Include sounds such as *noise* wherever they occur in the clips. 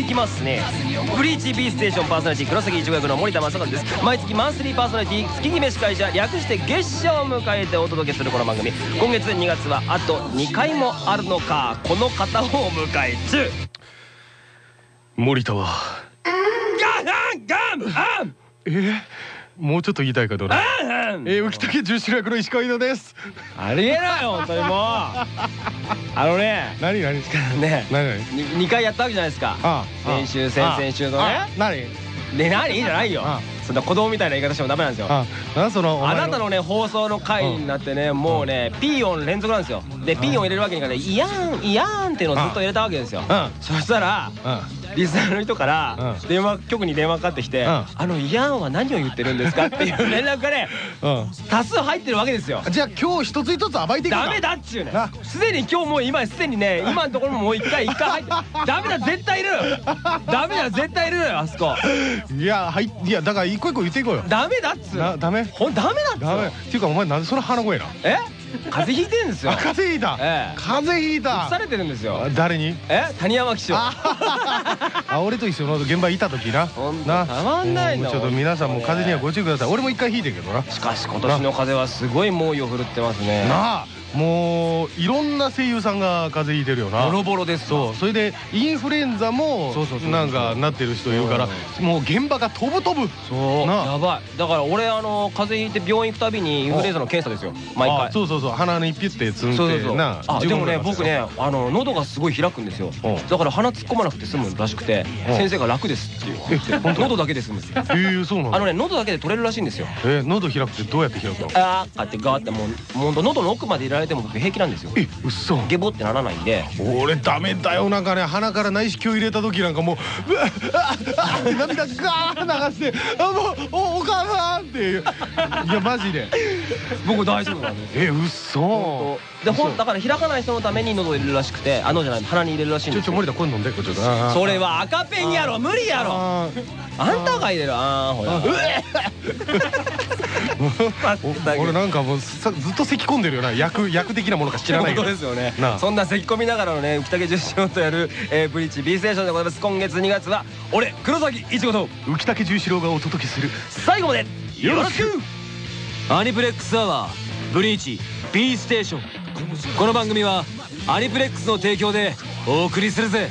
続きますね。ブリーチ B ステーションパーソナリティ黒崎一護役の森田正和です。毎月マンスリーパーソナリティ月決め司会者略して月謝を迎えてお届けするこの番組。今月2月はあと2回もあるのかこの方をお迎え中。森田は？ガンガンガンえ？ー、もうちょっと言いたいかどうだ？えー、浮竹十四役の石川井戸です。ありえないよ本当にもう。あのね何何ね何何？2回やったわけじゃないですか。先週先々週のね。あ何？で何？じゃないよ。あ。そんな子供みたいな言い方してもダメなんですよ。あ。なんそのお前あなたのね放送の回になってねもうねピー音連続なんですよ。でピー音入れるわけにいかない。イヤーンイヤーンっていうのをずっと入れたわけですよ。うん。そしたらうんリスナーの人からうん。電話局に電話かかってきて「うん。あのイヤーンは何を言ってるんですか?」っていう連絡がねうん。多数入ってるわけですよ。じゃあ今日一つ一つ暴いていくんダメだっちゅうねな。すでに今日もう今すでにね今のところももう一回一回入って *laughs* ダメだ絶対いる。ダメだ絶対いるあそこ。いやはいいやだから一個一個言っていこうよ。ダメだっつうダメ？ほんダメだっつうダメ。のっていうかお前なんでその鼻声なえ？風邪ひいてんですよ。あ風邪ひいた。ええ。風邪ひいた。されてるんですよ。あ誰に？え谷山騎手あ俺と一緒の現場いた時な。ほんとたまんないちょっと皆さんも風邪にはご注意ください。俺も一回引いてんけどな。しかし今年の風はすごい猛威を振るってますね。なあもういろんな声優さんが風邪ひいてるよな。ボロボロですそう。それでインフルエンザもなんかなってる人いるからもう現場が飛ぶ飛ぶ。そう。やばい。だから俺あの風邪ひいて病院行くたびにインフルエンザの検査ですよ。毎あ回そうそうそう。鼻にピュッて積んそうそうそう。でなあ。でもね15分僕ねあの喉がすごい開くんですよ。うん。だから鼻突っ込まなくて済むらしくてうん。先生が楽ですって言ってえ本当喉だけで済むんですよ。えーそうなの？あのね喉だけで取れるらしいんですよ。え喉開くってどうやって開くの？あーってガーってもう喉の奥まで入れられても僕平気なんですよ。えうっそゲボってならないんで。俺ダメだよなんかね。鼻から内視鏡入れた時なんかもうああって涙ガー流してあもうおお母さんっていう。いやマジで。僕大丈夫なんですえうっそでほんだから開かない人のために喉を入れるらしくてあのじゃない鼻に入れるらしいんちょちょですよ森田これ飲んでこれちょっとそれは赤ペンやろ無理やろ。あんたが入れる。あーほら。うえ。お *laughs* 俺なんかもうさずっと咳込んでるよな。薬薬的なものか知らないけど。ですよね。そんな咳込みながらのね浮竹十四郎とやる、えーブリーチ B ステーションでございます。今月2月は俺黒崎いちごと浮竹十四郎がお届けする。最後までよろしく。アニプレックスアワーブリーチ B ステーション。この番組はアニプレックスの提供でお送りするぜ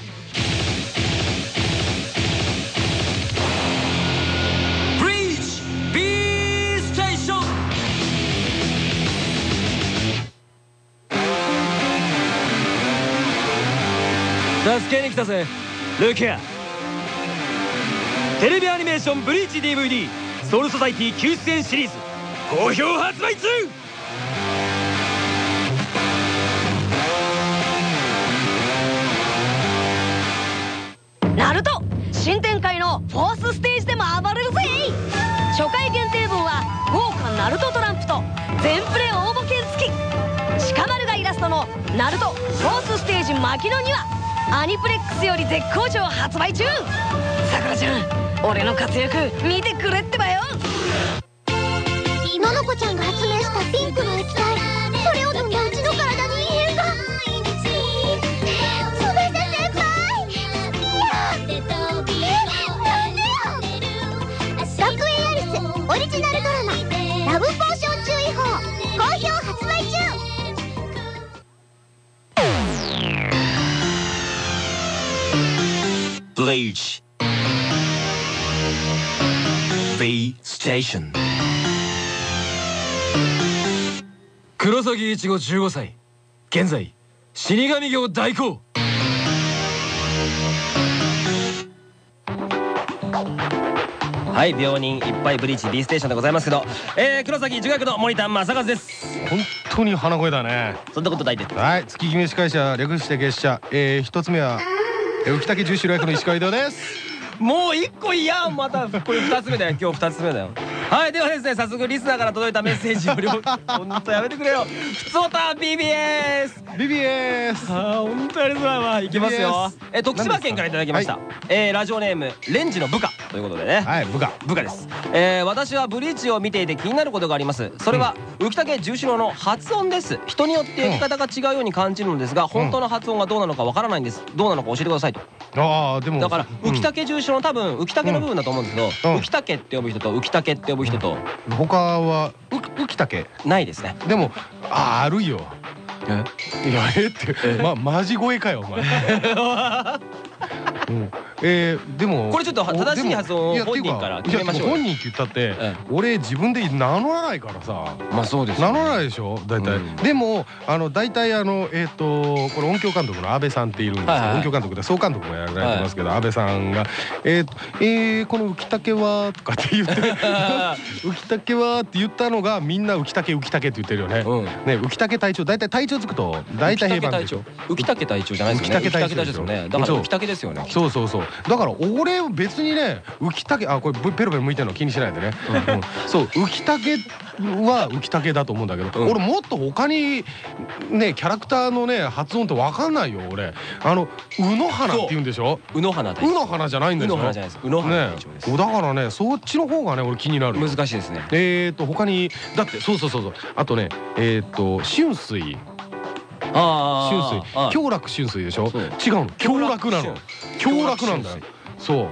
助けに来たぜ。ルキアテレビアニメーション「ブリーチ DVD ソウルソサイティ救出演シリーズ」好評発売中。ナルト新展開のフォースステージでも暴れるぜ初回限定分は豪華ナルトトランプと全プレ応募券付き。鹿丸がイラストの「ナルトフォースステージ牧野にはアニプレックスより絶好調発売中。さくらちゃん俺の活躍見てくれってばよ。ののこちゃんが発明 Bleach B Station. 黒崎一護15歳。現在死神業代行。はい病人いっぱいブリーチ B ステーションでございますけど、えー、黒崎一護役の森田正和です。本当に鼻声だね。そんなことないです。はい月決め司会者略して月謝。えー、一つ目はえー浮竹十四郎役の石川秀夫です。もう一個いやんまたこれ二つ目だよ。今日二つ目だよ。はいではですね早速リスナーから届いたメッセージを両 *laughs* ほんとやめてくれよ。ふつおた BBS BBS あー本当やりづらいわいきますよ。え徳島県からいただきました、えーラジオネームレンジの部下ということでね。はい部下。部下です、えー私はブリーチを見ていて気になることがあります。それは浮竹十四郎の発音です。人によって読み方が違うように感じるのですが本当の発音がどうなのかわからないんです。どうなのか教えてくださいとああでも。だからうん。浮竹重視の多分浮竹の部分だと思うんですけど、うん。浮竹って呼ぶ人と浮竹って呼ぶ人と他はう浮竹ないですね。でもああるよ。いやえって。まマジ声かよお前。*laughs* うんえーでもこれちょっとお正しい発音を本人から決めましょう本人って言ったってえ俺自分で名乗らないからさ。まあそうです名乗らないでしょ？大体、うん。でもあの大体あのえっ、とこれ音響監督の安倍さんっているんですよ、はいはい音響監督で総監督もやられてますけど、安倍さんが「ええー、この浮竹は」とかって言って「*laughs* 浮竹は」って言ったのがみんな浮竹浮竹って言ってるよね。うん。ね浮竹隊長大体隊長つくと大体平板でしょ。浮竹隊長。じゃないですよね。浮竹隊長ですよね。だから浮竹ですよね。そうそうそうだから俺別にね浮竹あこれペロペロ向いてるの気にしないでね、うんそう浮竹は浮竹だと思うんだけど、うん。俺もっと他にねキャラクターのね発音って分かんないよ俺。あの「うの花」って言うんでしょ？宇野花「う。の花」じゃないんだ宇よ野花じゃないです。宇野花ね。だからねそっちの方がね俺気になるよ。難しいですね。えーと他にだってそうそうそうそう。あとねえーと春水。あ春水強楽春水でしょ？違うの。強楽なの。強楽なんだよ。そう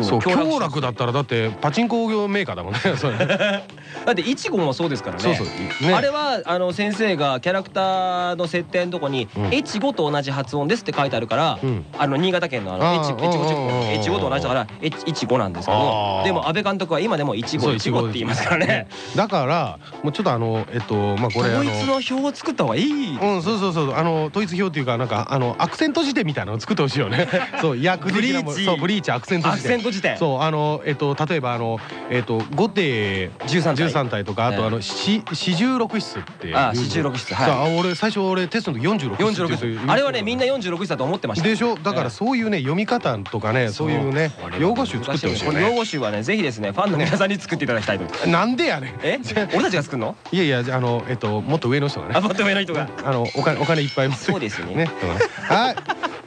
そう。強楽だったらだってパチンコ業メーカーだもんね。*laughs* だっていちごもそうですからね。そうそう。ね。あれはあの先生がキャラクターの設定のとこにうん「越後と同じ発音です」って書いてあるから、うん。あの新潟県のあのあー越後越後地区うんうんうんうん越後と同じだから越後なんですけどでも安倍監督は今でも越後そう越後って言いますからね。だからもうちょっとあのえっとまあこれあ統の一の表を作った方がいい。うん、そうそうそうあの統一表っていうかなんかあのアクセント辞典みたいなのを作ってほしいよね。*laughs* そう訳的なもそうブリーチアクセントアク辞典セント辞典そうあのえっと例えばあのえっと後手13体。13体とかあとあの四四十六室っていう。あ四十六室はい。俺最初俺テストの時46室っていう。46あれはねみんな46室だと思ってました。でしょ？だからそういうね読み方とかねそう。いうね用語集作ってほしいよこれ用ね語集はねぜひですねファンの皆さんに作っていただきたいと。なんでやねん。え？俺たちが作るの？いやいやあのえっともっと上の人がね。あもっと上の人が。あのお金お金いっぱい持ってそうですよね。ね。*laughs* はい。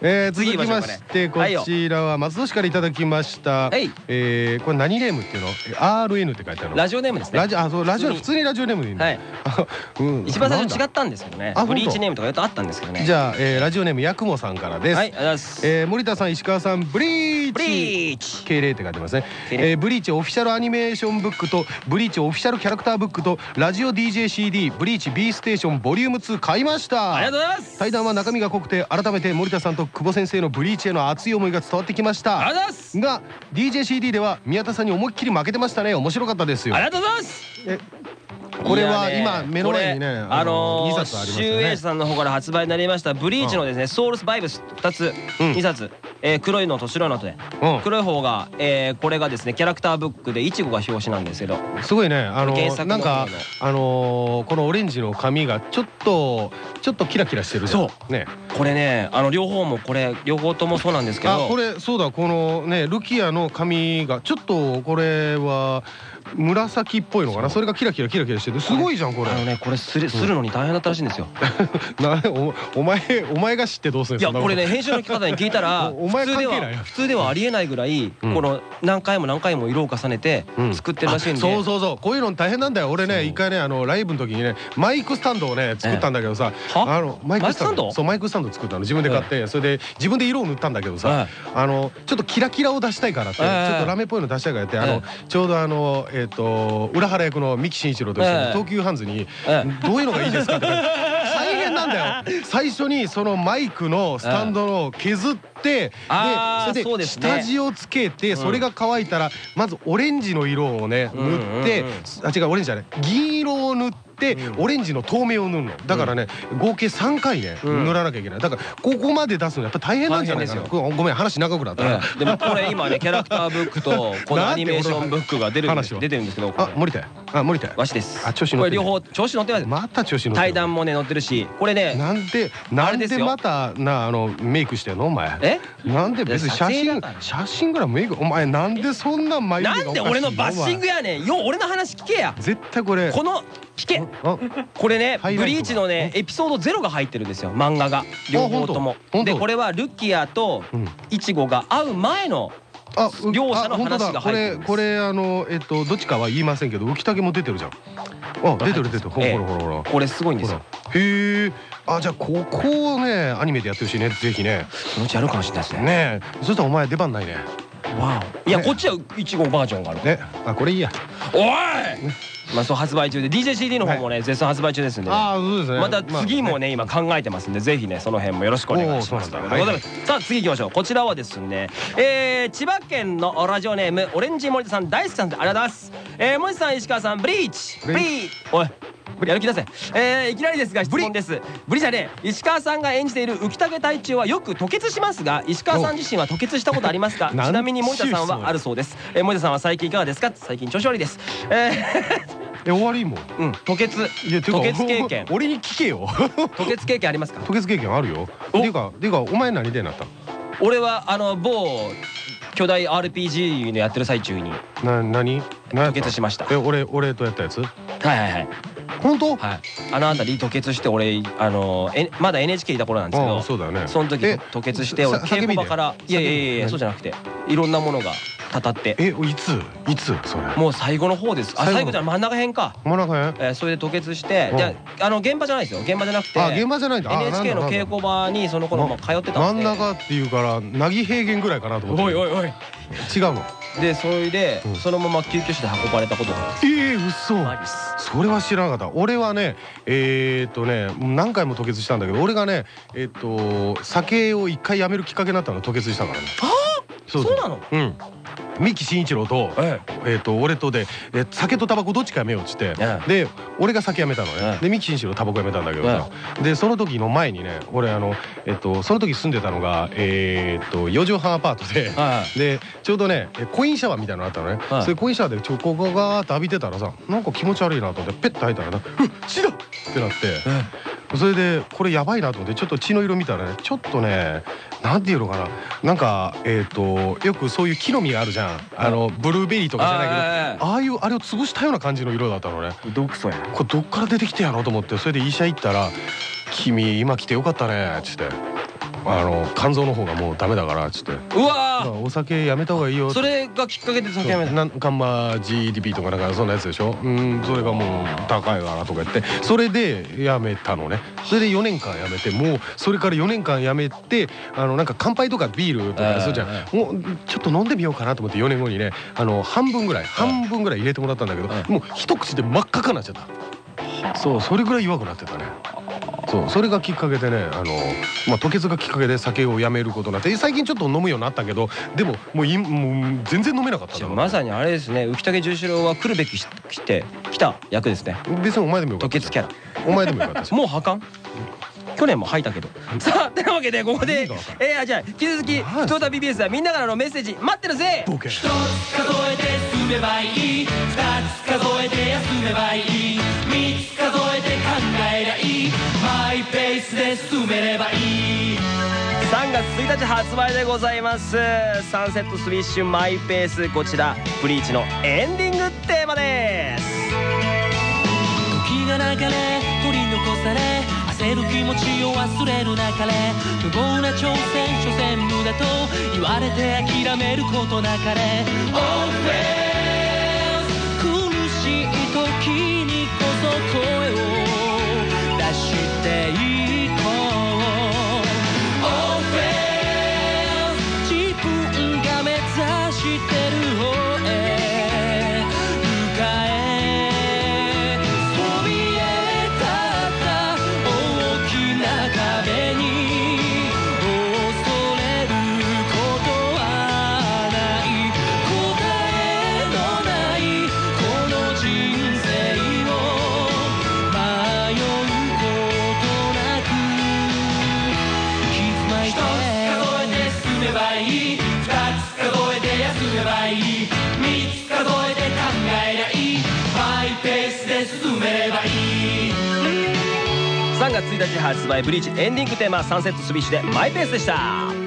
えー、続きましてこちらは松戸市からいただきました。はい。えー、これ何ネームっていうの？え ?RN って書いてあるの？ラジオネームですね。ラジオあそうラジオ普通に。ラジオネームでいいの。はい。あ *laughs* うん。一番最初違ったんですけどね。ブリーチネームとか言うとあったんですけどね。じゃあ、えー、ラジオネームやくもさんからです。はいえー、森田さん石川さんブリーチ。ブリーチ。敬礼って書いてますね、えー、ブリーチオフィシャルアニメーションブックとブリーチオフィシャルキャラクターブックとラジオ DJCD ブリーチ B ステーションボリューム2買いました。ありがとうございます。対談は中身が濃くて改めて森田さんと久保先生のブリーチへの熱い思いが伝わってきました。ありがとうございます。が DJCD では宮田さんに思いっきり負けてましたね。面白かったですよ。ありがとうございます。えこれは今目の前にねああのの2ー冊あります集英社さんの方から発売になりましたブリーチのですねソウルスバイブス2つうん。2冊。えー黒いのと白いのとで。うん。黒い方がえーこれがですねキャラクターブックでイチゴが表紙なんですけど。すごいね。あのなんかあのーこのオレンジの髪がちょっとちょっとキラキラしてるそう。ね。これねあの両方もこれ両方ともそうなんですけど。あこれそうだこのねルキアの髪がちょっとこれは紫っぽいのかな？それがキラキラキラキラしててすごいじゃんこれ。あのねこれするするのに大変だったらしいんですよ。*laughs* なおお前お前が知ってどうするんいやこれね編集の方に聞いたら *laughs* おお前普通で関係ないよ。は普通ではありえないぐらいうん。この何回も何回も色を重ねてうん。作ってるらしいんで。あそうそうそう。こういうの大変なんだよ。俺ね一回ねあのライブの時にねマイクスタンドをね作ったんだけどさ。は？あのマイクスタンド。ド？そうマイクスタンド作ったの。自分で買ってそれで自分で色を塗ったんだけどはさいあのちょっとキラキラを出したいからってちょええっとラメっぽいの出したいからってあえのちょうどあのえっと裏原役の三木真一郎と一緒にええ。東急ハンズにえどういうのがいいですかって *laughs* 大変なんだよ。最初にそのマイクのスタンドの削って *laughs* でそれで下地をつけてそれが乾いたらまずオレンジの色をね塗ってあ違うオレンジじゃない。銀色を塗ってうん。オレンジの透明を塗るの。だからね合計3回ねうん。塗らなきゃいけない。だからここまで出すのやっぱ大変なんじゃないか。なごごめん話長くなったでもこれ今ね *laughs* キャラクターブックとこのアニメーションブックが出る出てるんですけどあ森田や。あ森田や。わしです。あ調子乗ってるこれ両方調子乗ってます。また調子乗ってる対談もね載ってるしこれねなんでなんでまたなあのメイクしてんの？お前。え？なんで別に写真写真ぐらいメイクお前なんでそんな眉毛がなんで俺のバッシングやねん。よう俺の話聞けや。絶対これこの聞け。あこれねブリーチのねエピソードゼロが入ってるんですよ漫画が。両方とも。でこれはルキアとうん。イチゴが会う前の両者の話が入ってるんです。これこれあのえっとどっちかは言いませんけど浮竹も出てるじゃん。あ出てる出てる。ほらほらほらこれすごいんですよ。へえあじゃあここをねアニメでやってほしいねぜひね。そのうちやるかもしれないですね。ねえ。そしたらお前出番ないね。わお。いやこっちはイチゴバージョンがある。ね。あこれいいや。おいまあそう発売中で DJCD の方もね絶賛発売中ですんでね。ああそうですね。また次もね今考えてますんでぜひねその辺もよろしくお願いします。さあ次行きましょう。こちらはですねえー千葉県のラジオネームオレンジ森田さん大好きさんでありがとうございます。えー森田さん石川さんブリーチ。ブリーおいやる気出せ。えーいきなりですが質問です。ブリじゃねえ石川さんが演じている浮竹隊中はよく吐血しますが石川さん自身は吐血したことありますか？ちなみに森田さんはあるそうです。えー森田さんは最近いかがですか？最近調子悪いです。ええ終わりもう？ん。吐血。吐血経験。*laughs* 俺に聞けよ。*laughs* 吐血経験ありますか？吐血経験あるよ。っていうかっていうかお前何でなった？俺はあの某巨大 RPG のやってる最中に。な何？何吐血しました。え俺俺とやったやつ？はいはいはい本当？はい。あの辺り吐血して俺あのえまだ NHK いた頃なんですけあどあそうだよね。その時え吐血して俺稽古場からいやいやいやいや何そうじゃなくていろんなものがたたって。えいつ？いつそれ？もう最後の方です。あ最後じゃ真ん中辺か。真ん中へえーそれで吐血してうん。じゃああの現場じゃないですよ。現場じゃなくてあ現場じゃないんだ。あ NHK の稽古場にその頃もう通ってた真んんで中っていうからなぎ平原ぐらいかなと思って。おいおいおい。違うのでそれでうん。そのまま救急車で運ばれたことがええ嘘。それは知らなかった。俺はねえーっとね何回も吐血したんだけど俺がねえっと酒を一回やめるきっかけになったのは吐血したから。ねそそうなの？うん三木慎一郎とええ。ーっと俺とでえ酒とタバコどっちかやめようっつってえで俺が酒やめたのえねで三木慎一郎タバコやめたんだけどさ。でその時の前にね俺あのえっとその時住んでたのがえーっと四畳半アパートではいでちょうどねえコインシャワーみたいなのあったのね、はいそれコインシャワーでちょここガーッと浴びてたらさなんか気持ち悪いなと思ってペッと吐いたらな「うっ血だ!」ってなって。それでこれやばいなと思ってちょっと血の色見たらねちょっとねなんていうのかな？なんかえっ、とよくそういう木の実があるじゃん。あのブルーベリーとかじゃないけどあああいうあれを潰したような感じの色だったのね。どうくそやこれどっから出てきてやろうと思ってそれで医者行ったら「君今来てよかったね」っつって「あの肝臓の方がもうダメだから」っつってう「わー！お酒やめた方がいいよ」それがきっかけで酒やめたなんガンマ GDP とかなんかそんなやつでしょ？うんそれがもう高いからとか言って。それでやめたのね。それで4年間やめてもうそれから4年間やめてあのなんか乾杯とかビールとかするじゃん。えもうちょっと飲んでみようかなと思って4年後にねあの半分ぐらい半分ぐらい入れてもらったんだけどえもう一口で真っ赤かになっちゃった。そうそれぐらい弱くなってたねそう。それがきっかけでねあの、まあ、吐血がきっかけで酒をやめることになって最近ちょっと飲むようになったけどでももういもう全然飲めなかったじゃあなまさにあれですね浮竹十四郎は来るべきし来て来た役ですね。別にお前でもよかった吐血キャラ。お前でもよかったし *laughs* もう破綻去年も吐いたけど。さあ *laughs* というわけでここでえー、じゃあ引き続き何「ふつおた BBS」ではみんなからのメッセージ待ってるぜ。ボケ。数えて進めばいい。二つ数えて休めばいい。三つ進めればいい3月1日発売でございます。サンセットスウィッシュマイペースこちらブリーチのエンディングテーマです。時が流れ取り残され焦る気持ちを忘れるなかれ無謀な挑戦所詮無駄と言われて諦めることなかれ。Always 月1日発売ブリーチエンディングテーマサンセットスビッシュでマイペースでした。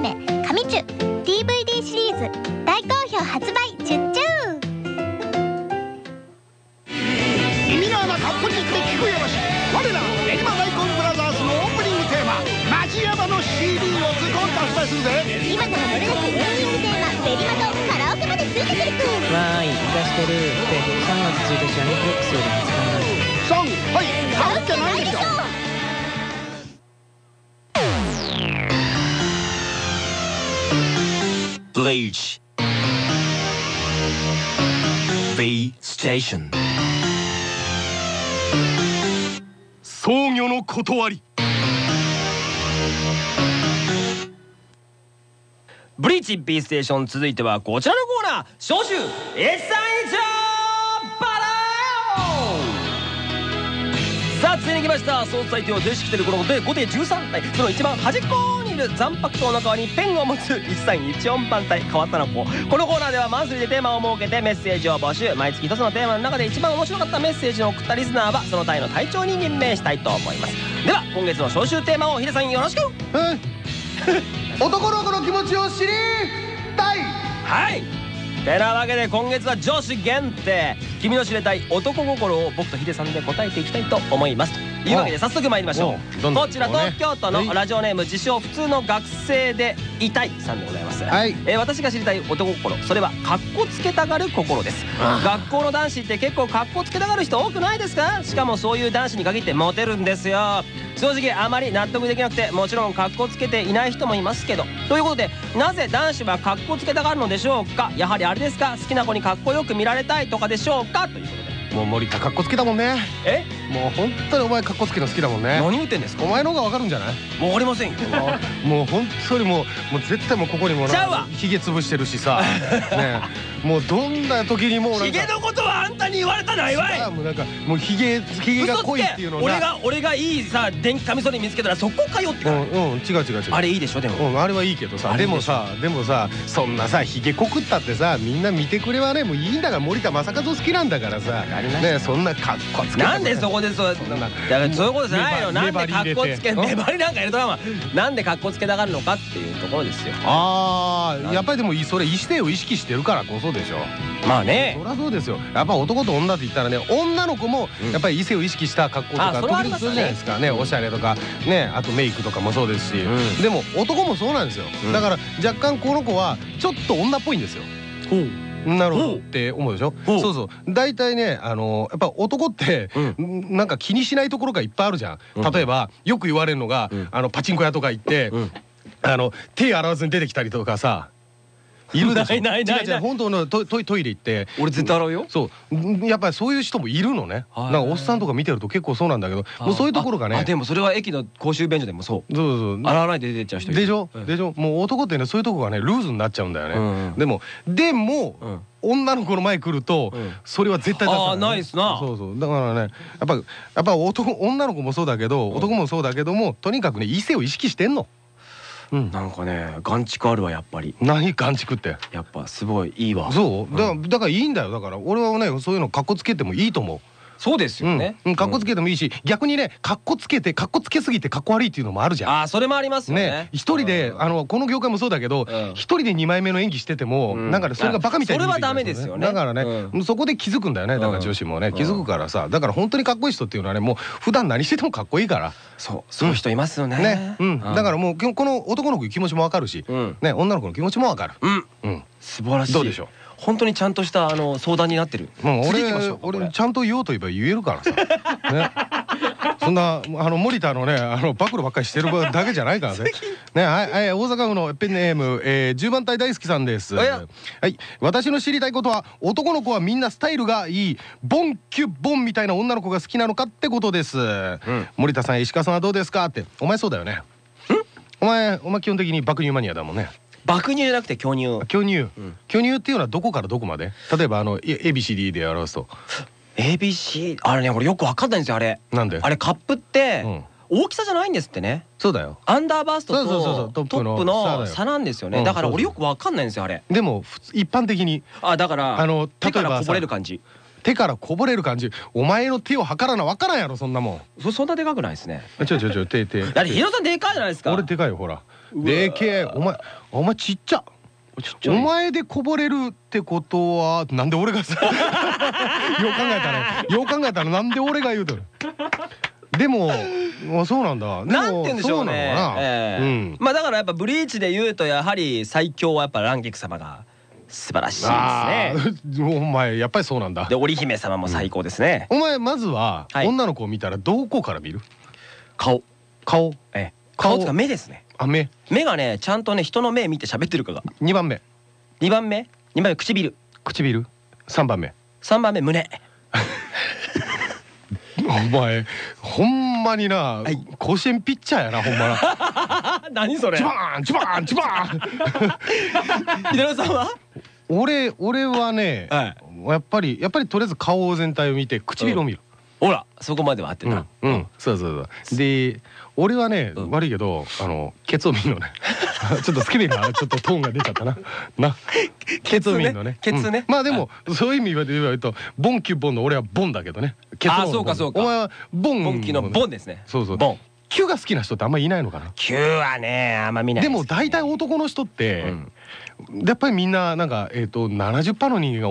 メ「神チュ」DVD シリーズ大好評発売チュッチュ耳の穴かっぽじって聞くよろし。我ら練馬大根ブラザーズのオープニングテーマ「町山の CD」をズコンと発売するぜ。今なら漏れなくオープニングテーマ「ベリマとカラオケまでついてくるくん。わーい生かしてるで3月1日アニプレックスより発売なんですソンはい。買うっきゃないでしょ Bleach V Station. 創業の断り。ブリーチ B ステーション続いてはこちらのコーナー。招集さあついに来ました。総裁手を電子来てるこので5手13体その一番端っこる残白刀の側にペンを持つ1314番隊変わったなこここのコーナーではマンスリーでテーマを設けてメッセージを募集。毎月一つのテーマの中で一番面白かったメッセージを送ったリスナーはその隊の隊長に任命したいと思います。では今月の招集テーマをヒデさんよろしく。*laughs* 男の子の気持ちを知りたい。はいてなわけで今月は女子限定。君の知りたい男心を僕とヒデさんで答えていきたいと思います。というわけで早速参りましょおうこちら東京都のラジオネーム自称普通の学生でいたいさんでございます、はい。えー私が知りたい男心それはカッコつけたがる心です。学校の男子って結構カッコつけたがる人多くないですか？しかもそういう男子に限ってモテるんですよ。正直あまり納得できなくてもちろんカッコつけていない人もいますけど。ということでなぜ男子はカッコつけたがるのでしょうか？やはりあれですか？好きな子にかっこよく見られたいとかでしょうか？ということで。もう森田かっこつけたもんね。え？もう本当にお前かっこつけるの好きだもんね。何言ってんですか？お前の方がわかるんじゃない？もうありませんよ *laughs* もう本当にもうもう絶対もうここにもちゃうわ。ひげ潰してるしさ。*laughs* ねえ。もうどんな時にもうなんかヒゲのことはあんたに言われたないわい。あもうなんかもうひげひげが濃いっていうの俺が俺がいいさ電気カミソリ見つけたらそこかよってから。うんうん違う違う違う。あれいいでしょ？でも。うん、あれはいいけどさでもさでもさそんなさひげ濃くったってさみんな見てくれはねもういいんだから森田正和好きなんだからさ。ねそんなかっこつけてなんでそこでそうだからそういうことじゃないの。なんでかっこつけ粘りなんか入れとらんわなんでかっこつけたがるのかっていうところですよ。ああやっぱりでもそれ異性を意識してるからこそでしょ。まあね。そりゃそうですよ。やっぱ男と女って言ったらね女の子もやっぱり異性を意識した格好とか時々するじゃないですかね。おしゃれとかねあとメイクとかもそうですし。うん。でも男もそうなんですよ。うん。だから若干この子はちょっと女っぽいんですよなるほどって思うでしょ？そうそう。大体ねあのやっぱ男ってん。なんか気にしないところがいっぱいあるじゃうんん。例えばよく言われるのがうん。あのパチンコ屋とか行ってうん。あの手洗わずに出てきたりとかさいるでしょ。ないないない本当のトトイトイレ行って。俺絶対洗うよ。そう。んやっぱりそういう人もいるのね。はい。なんかおっさんとか見てると結構そうなんだけど。もうそういうところがね。あでもそれは駅の公衆便所でもそう。そうそう洗わないで出てっちゃう人で。しょ？うん。でしょ？もう男ってねそういうとこがねルーズになっちゃうんだよね、でもでも、うん。女の子の前来ると、うん。それは絶対出さない、あーないっすな。そうそう。だからねやっぱやっぱ男女の子もそうだけど、男もそうだけどもとにかくね異性を意識してんのうん。なんかね眼蓄あるわやっぱり。何？眼蓄って？やっぱすごいいいわ。そう？だから,、ん。だからいいんだよ。だから俺はねそういうのかっこつけてもいいと思うそうですよね。うん、かっこつけてもいいし、逆にねかっこつけてかっこつけすぎてかっこ悪いっていうのもあるじゃん。あーそれもありますよね。ね。一人であのこの業界もそうだけどうん。一人で2枚目の演技しててもうん。なんかねそれがバカみたいにそれはダメですよね。だからねうそこで気づくんだよねだから女子もね。気づくからさだから本当にかっこいい人っていうのはねもう普段何しててもかっこいいから。そうそういう人いますよね。ね。うん。だからもうこの男の子の気持ちもわかるしうん。ね女の子の気持ちもわかる。うん。うん。素晴らしい。どうでしょう？本当にちゃんとしたあの相談になってる。もう俺俺ちゃんと言おうと言えば言えるからさ。*laughs* ね。そんなあの森田のねあの暴露ばっかりしてるだけじゃないからね。*laughs* ねはい、はい、大阪府のペンネーム、えー、10番隊大好きさんです。はい。私の知りたいことは男の子はみんなスタイルがいいボンキュッボンみたいな女の子が好きなのかってことです、森田さん石川さんはどうですかって。お前そうだよね。お前お前基本的に爆乳マニアだもんね爆乳じゃなくて巨乳。巨乳、ん。巨乳っていうのはどこからどこまで？例えばあの ABCD で表すと。ABC あれね俺よくわかんないんですよあれ。なんで？あれカップってうん。大きさじゃないんですってね。そうだよ。アンダーバーストとトップの差なんですようんねだから俺よくわかんないんですよあれ。でも一般的に。あだからあの手からこぼれる感じ。手からこぼれる感じ。お前の手を測らなわからんやろそんなもそそんなでかくないですね。んちょちょちょ手手だってヒロさんでかいじゃないですか。俺でかいよほらでけえ。お前お前ちっちゃ。お前でこぼれるってことはなんで俺がさ *laughs* よう考えたらよう考えたらなんで俺が言うとる？でもあそうなんだ。なんて言うんでしょうね。ええ。うん。まあだからやっぱブリーチで言うとやはり最強はやっぱランゲク様が素晴らしいですあねー *laughs* お前やっぱりそうなんだ。で織姫様も最高ですね。お前まずははい。女の子を見たらどこから見る？顔。顔。ええ。顔。顔とか目ですねあ目。目がねちゃんとね人の目見て喋ってるかが。2番目。2番目？2番目唇。唇。3番目。3番目胸。*laughs* お前ほんまにな、い。甲子園ピッチャーやなほんまな。あ *laughs* 何それ？チバーンチバーンチバーン。*laughs* さんは？俺俺はね、はやっぱりやっぱりとりあえず顔全体を見て唇を見る、ほらそこまでは合ってうん。たうん、そうそうそう。で俺はね、うん。悪いけどあのケツを見るのね。*laughs* ちょっと好きでなちょっとトーンが出ちゃったな。な。ケツを見るのね。ケツね。うん。まあでもそういう意味で言われるとボンキュッボンの俺はボンだけどね。ケツのあそうかそうか。お前はボン。ボンキのボンですね。そうそう。ボン。キュが好きな人ってあんまりいないのかな？キュはねあんま見ないでも大体男の人って、うんやっぱりみんななんかえっ、と70%の人間が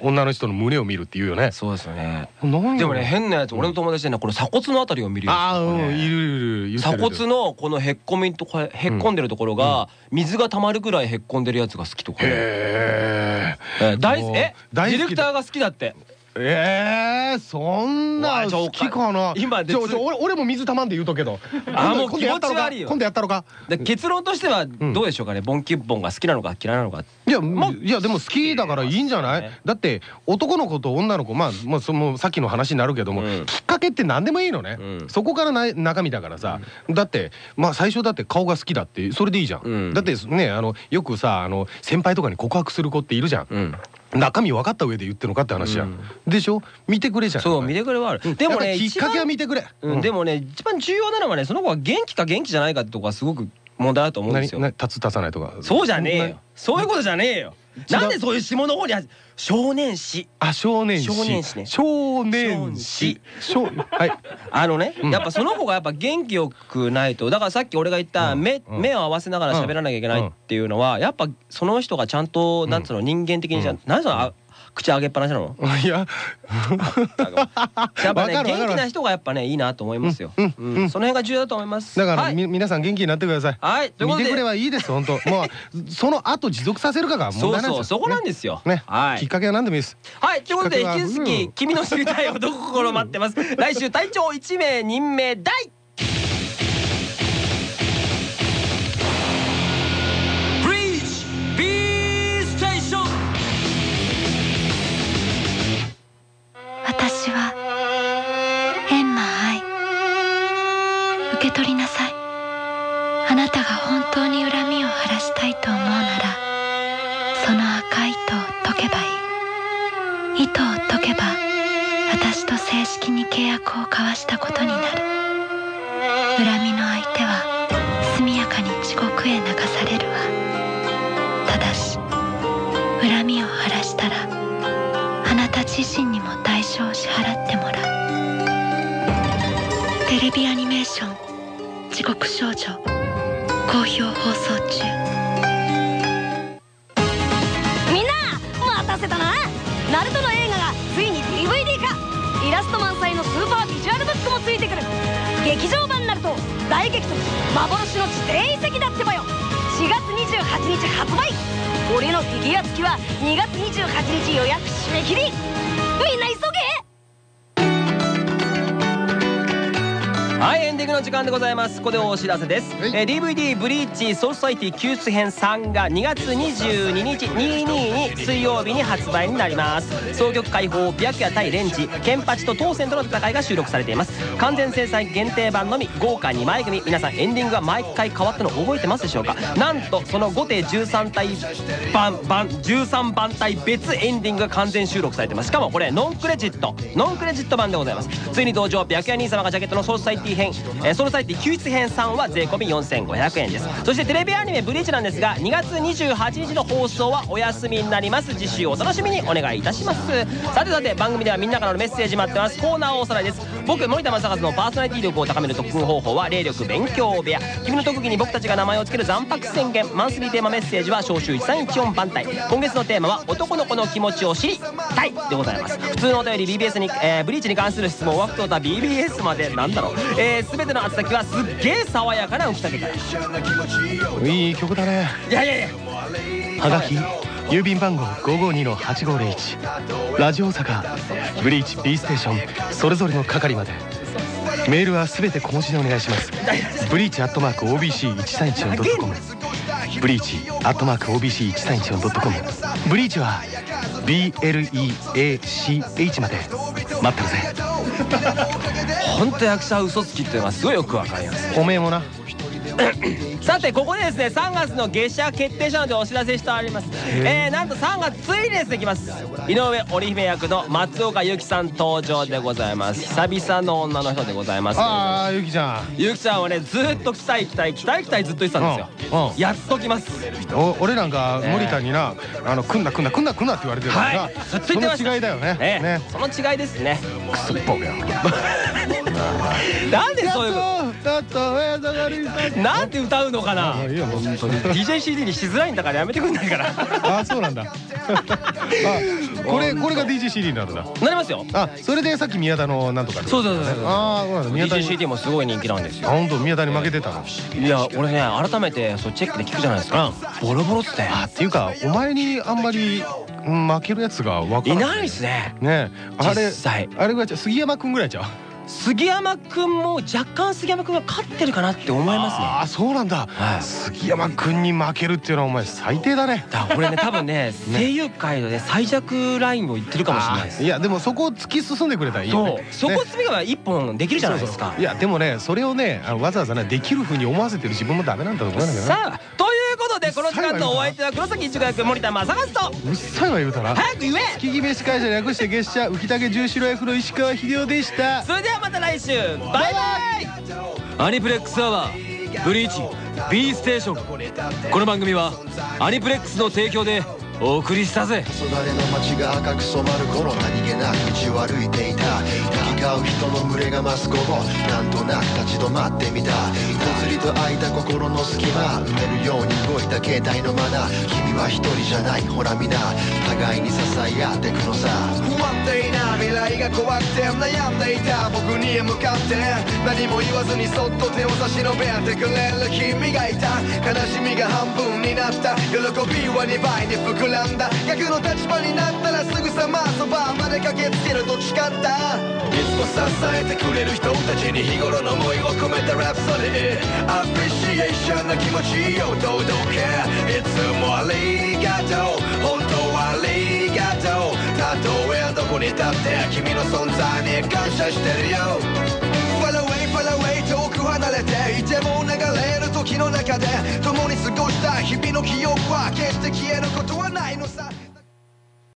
女の人の胸を見るっていうよね。そうですよね。でもね変なやつ俺の友達でねこの鎖骨のあたりを見るよああ、うん、いるいる鎖骨のこのへっこみとかへっこんでるところが水が溜まるぐらいへっこんでるやつが好きとかね。へえー大え大好きディレクターが好きだってええー、そんな好きかな？今で俺俺も水たまんで言うとくけど。あもう気持ち悪いよ今度やったのか？で結論としてはどうでしょうかね？ボンキュッボンが好きなのか嫌いなのかいや、まあいやでも好きだからいいんじゃない、ね。だって男の子と女の子まあもうそのさっきの話になるけども、うん。きっかけって何でもいいのね、うん。そこからな中身だからさ、だってまあ最初だって顔が好きだってそれでいいじゃん、うん。だってねあのよくさあの先輩とかに告白する子っているじゃん、うん。中身分かった上で言ってるのかって話じゃん、でしょ？見てくれじゃん。そう見てくれはある。でもねきっかけは見てくれ、うん。でもね一番重要なのはねその子が元気か元気じゃないかってとこがすごく問題だと思うんですよ。立つ立たないとか。そうじゃねえよ。そういうことじゃねえよ。なんでそういう下の方には少年誌。あ少年誌。少年誌ね。少年誌。少はい。*laughs* あのね、うん。やっぱその子がやっぱ元気よくないと。だからさっき俺が言ったうん。目,、うん。目を合わせながら喋らなきゃいけないっていうのはやっぱその人がちゃんとなんつうの人間的にじゃ、うん。何そのあ口上げっぱなしなの？*laughs* いや。*laughs* やっぱね元気な人がやっぱねいいなと思いますよ、その辺が重要だと思います。だから、はい、み皆さん元気になってください。はい、ということで。見てくればいいです。本当。もうその後持続させるかが問題なんですよ。そこなんですよ、ね。きっかけは何でもいいです。はい、ということで引き続きうん君の知りたい男心待ってます。*laughs* 来週隊長1名任命大。ナルトの映画がついに DVD 化イラスト満載のスーパービジュアルブックもついてくる。劇場版ナルト大激突幻の地底遺跡だってばよ。4月28日発売。俺のフィギュア付きは2月28日予約締め切り。みんな急げ！はい、ンディングの時間でございます。ここでお知らせです。はい。えー DVD ブリーチソーサイティ救出編3が2月22日22に水曜日に発売になります。総曲解放白夜対レンジケンパチと当選との戦いが収録されています。完全制裁限定版のみ豪華2枚組。皆さんエンディングが毎回変わったの覚えてますでしょうか？なんとその護廷13隊版13番隊別エンディングが完全収録されてます。しかもこれノンクレジット。ノンクレジット版でございます。ついに登場白哉兄様がジャケットのソウルソサエティ編、えーソウルソサエティ救出編3は税込4500円です。そしてテレビアニメ「ブリーチ」なんですが2月28日の放送はお休みになります。次週お楽しみにお願いいたします。さてさて番組ではみんなからのメッセージ待ってます。コーナーをおさらいです。僕森田成一のパーソナリティ力を高める特訓方法は霊力勉強部屋。君の特技に僕たちが名前を付ける残白宣言。マンスリーテーマメッセージは召集1314番隊。今月のテーマは男の子の気持ちを知りたいでございます。普通のお便り BBS に、えーブリーチに関する質問はふとた BBS までなんだろう、えー、全ての宛先はすっげえ爽やかな浮竹から。いい曲だね。いやいやいや。はがき郵便番号552-8501ラジオ大阪ブリーチ B ステーションそれぞれの係まで。メールはすべて小文字でお願いします。ブリーチアットマーク OBC1314.com ブリーチアットマーク OBC1314.com ブリーチは BLEACH まで。待ってるぜ本当役者は嘘つきっていうのがすごいよくわかります。おめえもな *coughs* さてここでですね3月の月謝決定したのでお知らせしております。え。ー、なんと3月ついにですねきます。井上織姫役の松岡由紀さん登場でございます。久々の女の人でございます。ああゆきちゃん。ゆきちゃんはねずっと来たい来たい来たい来たいずっと言ってたんですよ。うんうん。やっと来ます。お俺なんか森田にな「あの組んだ組んだ組んだ組んだ」って言われてるからはい。その違いだよね。ねね。その違いですね。クソっぽくやん *laughs* なんでそういうことなんて歌うのかな？DJCD にしづらいんだからやめてくんないから。あそうなんだ。*laughs* あこれこれが DJCD になるんだ。なりますよ。あそれでさっき宮田のなんとかそうそうそうそう。ああそうなんだ。宮田に。DJCD もすごい人気なんですよ。あ本当宮田に負けてたの。いや俺ね改めてそうチェックで聞くじゃないですか。ボロボロっつってあっていうかお前にあんまりうん負けるやつが分からん。いないっすね。ねあれあれぐらいちゃう。杉山くんぐらいちゃう杉山くんも若干杉山くんが勝ってるかなって思いますね。ああそうなんだ。はい。杉山くんに負けるっていうのはお前最低だね。だから俺ね多分ね *laughs* 声優界のね最弱ラインを言ってるかもしれないです。いやでもそこを突き進んでくれたらいいよそう。ね。そこ詰めば一本できるじゃないですか。いやでもねそれをねわざわざねできるふうに思わせてる自分もダメなんだと思うんだけどなさあということでこの時間のお相手は黒崎一護役森田正和と。うっさいわ言うたら。早く言え。月決め司会者略して月謝浮竹十四郎役の石川秀夫でしたそれではまた来週バイバイアニプレックスアワーブリーチ B ステーションこの番組はアニプレックスの提供でお送りしたぜ。黄昏の街が赤く染まる頃何気なく道を歩いていた。行き交う人の群れが増す午後なんとなく立ち止まってみた。ぽつりと開いた心の隙間埋めるように動いた携帯のマナー君は一人じゃないほら皆互いに支え合ってくのさ。不安定な未来が怖くて悩んでいた。僕に向かって。何も言わずにそっと手を差し伸べてくれる君がいた。悲しみが半分になった。喜びは2倍に膨らんだ。逆の立場になったらすぐさまそばまで駆けつける。と誓ったいつも支えてくれる人たちに日頃の思いを込めたラプソディアプリシエーションな気持ちを届けいつもありがとう。本当はありがとう。たとえどこに立って君の存在に感謝してるよ。Far away, far away く離れていても流れる時の中で共に過ごした日々の記憶は決して消えることはないのさ。